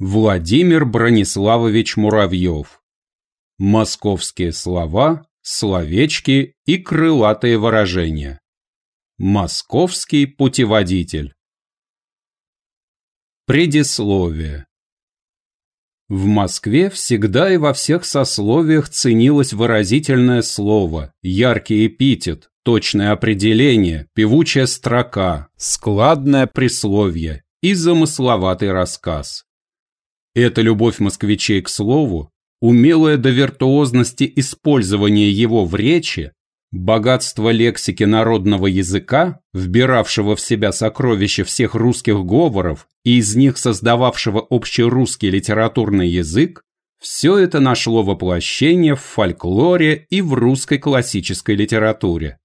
Владимир Брониславович Муравьев. Московские слова, словечки и крылатые выражения. Московский путеводитель. Предисловие. В Москве всегда и во всех сословиях ценилось выразительное слово, яркий эпитет, точное определение, певучая строка, складное присловие и замысловатый рассказ. Эта любовь москвичей к слову, умелая до виртуозности использование его в речи, богатство лексики народного языка, вбиравшего в себя сокровища всех русских говоров и из них создававшего общерусский литературный язык, все это нашло воплощение в фольклоре и в русской классической литературе.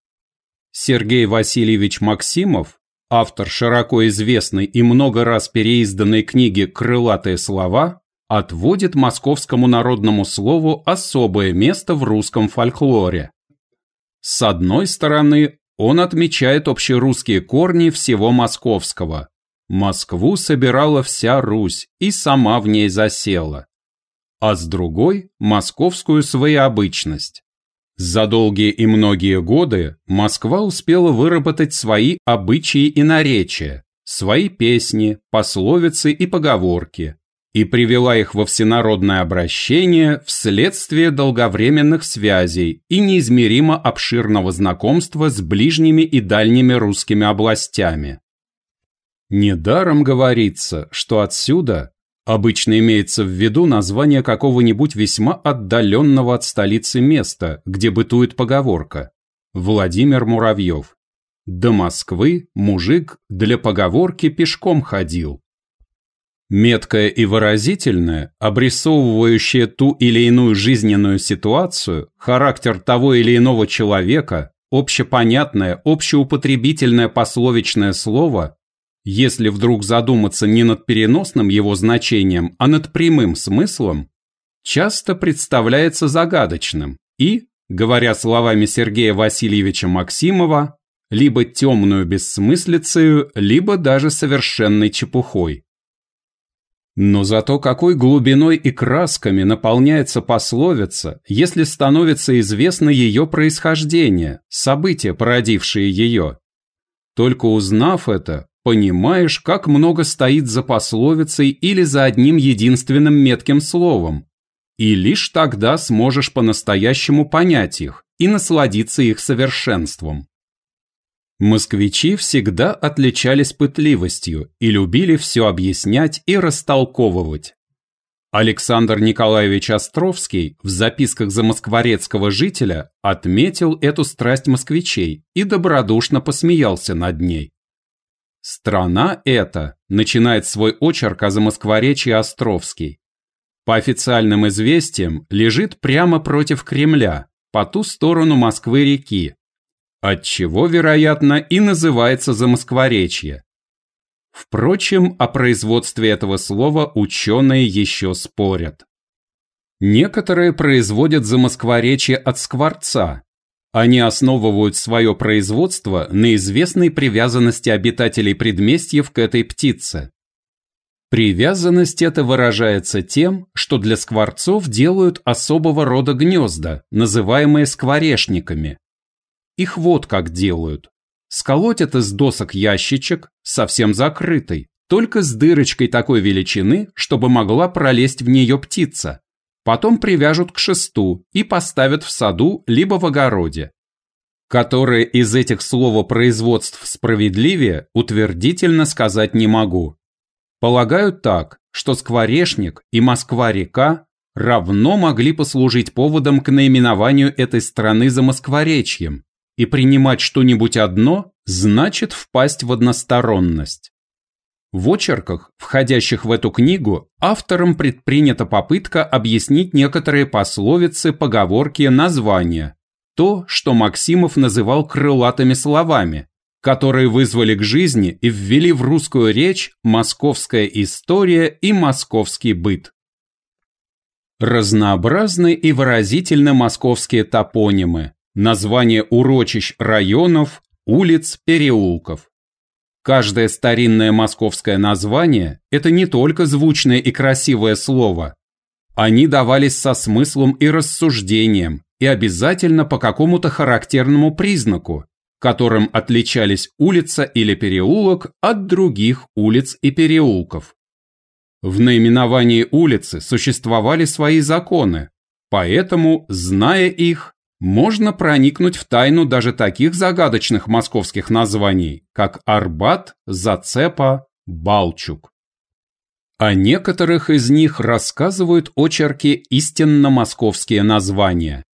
Сергей Васильевич Максимов автор широко известной и много раз переизданной книги «Крылатые слова», отводит московскому народному слову особое место в русском фольклоре. С одной стороны, он отмечает общерусские корни всего московского. Москву собирала вся Русь и сама в ней засела. А с другой – московскую своеобычность. За долгие и многие годы Москва успела выработать свои обычаи и наречия, свои песни, пословицы и поговорки, и привела их во всенародное обращение вследствие долговременных связей и неизмеримо обширного знакомства с ближними и дальними русскими областями. Недаром говорится, что отсюда Обычно имеется в виду название какого-нибудь весьма отдаленного от столицы места, где бытует поговорка. Владимир Муравьев. До Москвы мужик для поговорки пешком ходил. Меткое и выразительное, обрисовывающее ту или иную жизненную ситуацию, характер того или иного человека, общепонятное, общеупотребительное пословичное слово если вдруг задуматься не над переносным его значением, а над прямым смыслом, часто представляется загадочным и, говоря словами Сергея Васильевича Максимова, либо темную бессмыслицею, либо даже совершенной чепухой. Но зато какой глубиной и красками наполняется пословица, если становится известно ее происхождение, события, породившие ее. Только узнав это, понимаешь, как много стоит за пословицей или за одним единственным метким словом. И лишь тогда сможешь по-настоящему понять их и насладиться их совершенством. Москвичи всегда отличались пытливостью и любили все объяснять и растолковывать. Александр Николаевич Островский в записках замоскворецкого жителя отметил эту страсть москвичей и добродушно посмеялся над ней. Страна эта начинает свой очерк о замоскворечье Островский. По официальным известиям, лежит прямо против Кремля, по ту сторону Москвы-реки, отчего, вероятно, и называется замоскворечье. Впрочем, о производстве этого слова ученые еще спорят. Некоторые производят замоскворечье от скворца, они основывают свое производство на известной привязанности обитателей предместьев к этой птице. Привязанность эта выражается тем, что для скворцов делают особого рода гнезда, называемые скворечниками. Их вот как делают. Сколотят из досок ящичек, совсем закрытый, только с дырочкой такой величины, чтобы могла пролезть в нее птица, потом привяжут к шесту и поставят в саду либо в огороде. Которые из этих словопроизводств справедливее, утвердительно сказать не могу. Полагаю так, что Скворешник и Москва-река равно могли послужить поводом к наименованию этой страны за Москворечьем, и принимать что-нибудь одно значит впасть в односторонность. В очерках, входящих в эту книгу, автором предпринята попытка объяснить некоторые пословицы, поговорки, названия, то, что Максимов называл крылатыми словами, которые вызвали к жизни и ввели в русскую речь московская история и московский быт. Разнообразны и выразительны московские топонимы, названия урочищ районов, улиц, переулков. Каждое старинное московское название – это не только звучное и красивое слово. Они давались со смыслом и рассуждением, и обязательно по какому-то характерному признаку, которым отличались улица или переулок от других улиц и переулков. В наименовании улицы существовали свои законы, поэтому, зная их, можно проникнуть в тайну даже таких загадочных московских названий, как Арбат, Зацепа, Балчук. О некоторых из них рассказывают очерки истинно московские названия.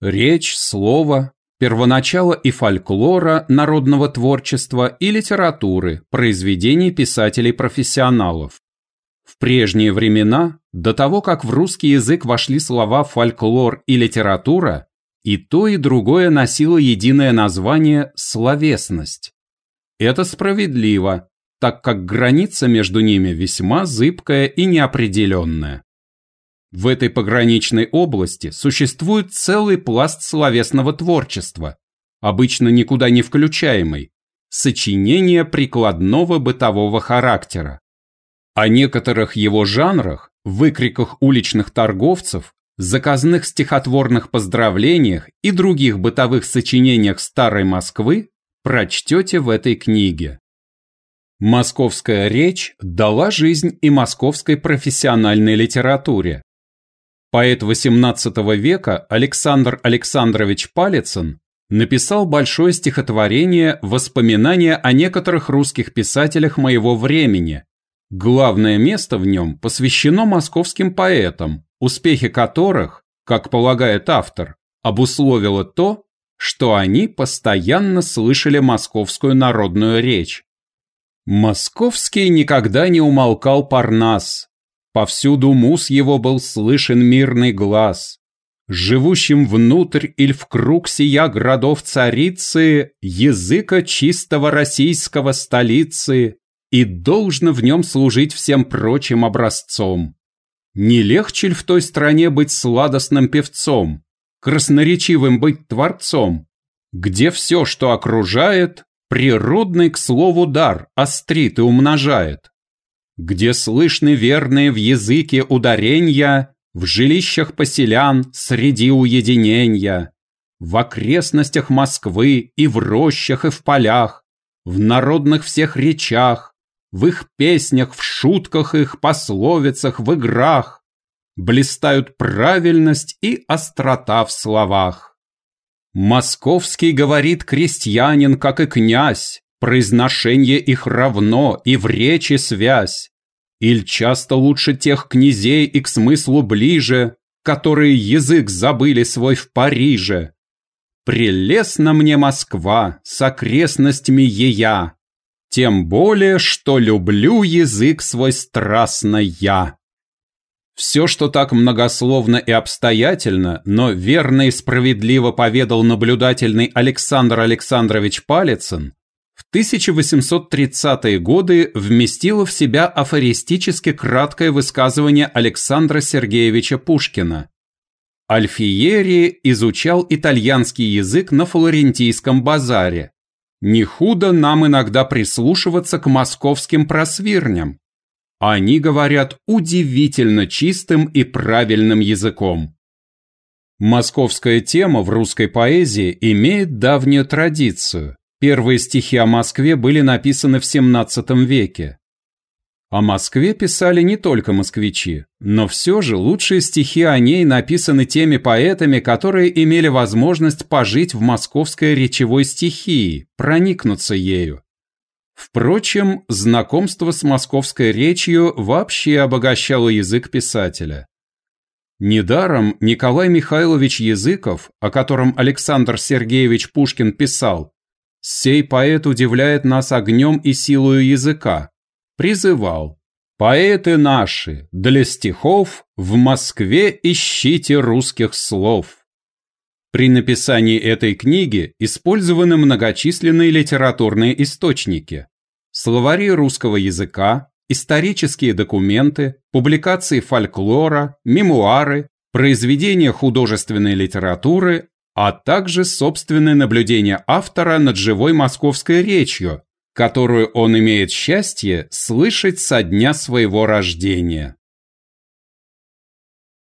Речь, слово, первоначало и фольклора, народного творчества и литературы, произведений писателей-профессионалов. Прежние времена, до того, как в русский язык вошли слова «фольклор» и «литература», и то, и другое носило единое название «словесность». Это справедливо, так как граница между ними весьма зыбкая и неопределенная. В этой пограничной области существует целый пласт словесного творчества, обычно никуда не включаемый, сочинение прикладного бытового характера. О некоторых его жанрах, выкриках уличных торговцев, заказных стихотворных поздравлениях и других бытовых сочинениях старой Москвы прочтете в этой книге. Московская речь дала жизнь и московской профессиональной литературе. Поэт XVIII века Александр Александрович Палицын написал большое стихотворение «Воспоминания о некоторых русских писателях моего времени», Главное место в нем посвящено московским поэтам, успехи которых, как полагает автор, обусловило то, что они постоянно слышали московскую народную речь. Московский никогда не умолкал Парнас, повсюду мус его был слышен мирный глаз. Живущим внутрь или в круг сия городов царицы, языка чистого российского столицы, и должно в нем служить всем прочим образцом. Не легче ли в той стране быть сладостным певцом, красноречивым быть творцом, где все, что окружает, природный, к слову, дар острит и умножает, где слышны верные в языке ударения, в жилищах поселян среди уединения, в окрестностях Москвы и в рощах и в полях, в народных всех речах, в их песнях, в шутках их, пословицах, в играх блистают правильность и острота в словах. Московский говорит крестьянин, как и князь, произношение их равно и в речи связь. Иль часто лучше тех князей и к смыслу ближе, которые язык забыли свой в Париже. Прелестна мне Москва с окрестностями ея, тем более, что люблю язык свой страстно я. Все, что так многословно и обстоятельно, но верно и справедливо поведал наблюдательный Александр Александрович Палицын, в 1830-е годы вместило в себя афористически краткое высказывание Александра Сергеевича Пушкина. Альфиери изучал итальянский язык на Флорентийском базаре, не худо нам иногда прислушиваться к московским просвирням. Они говорят удивительно чистым и правильным языком. Московская тема в русской поэзии имеет давнюю традицию. Первые стихи о Москве были написаны в XVII веке. О Москве писали не только москвичи, но все же лучшие стихи о ней написаны теми поэтами, которые имели возможность пожить в московской речевой стихии, проникнуться ею. Впрочем, знакомство с московской речью вообще обогащало язык писателя. Недаром Николай Михайлович Языков, о котором Александр Сергеевич Пушкин писал, «Сей поэт удивляет нас огнем и силою языка, призывал «Поэты наши, для стихов в Москве ищите русских слов». При написании этой книги использованы многочисленные литературные источники, словари русского языка, исторические документы, публикации фольклора, мемуары, произведения художественной литературы, а также собственные наблюдения автора над живой московской речью, которую он имеет счастье слышать со дня своего рождения.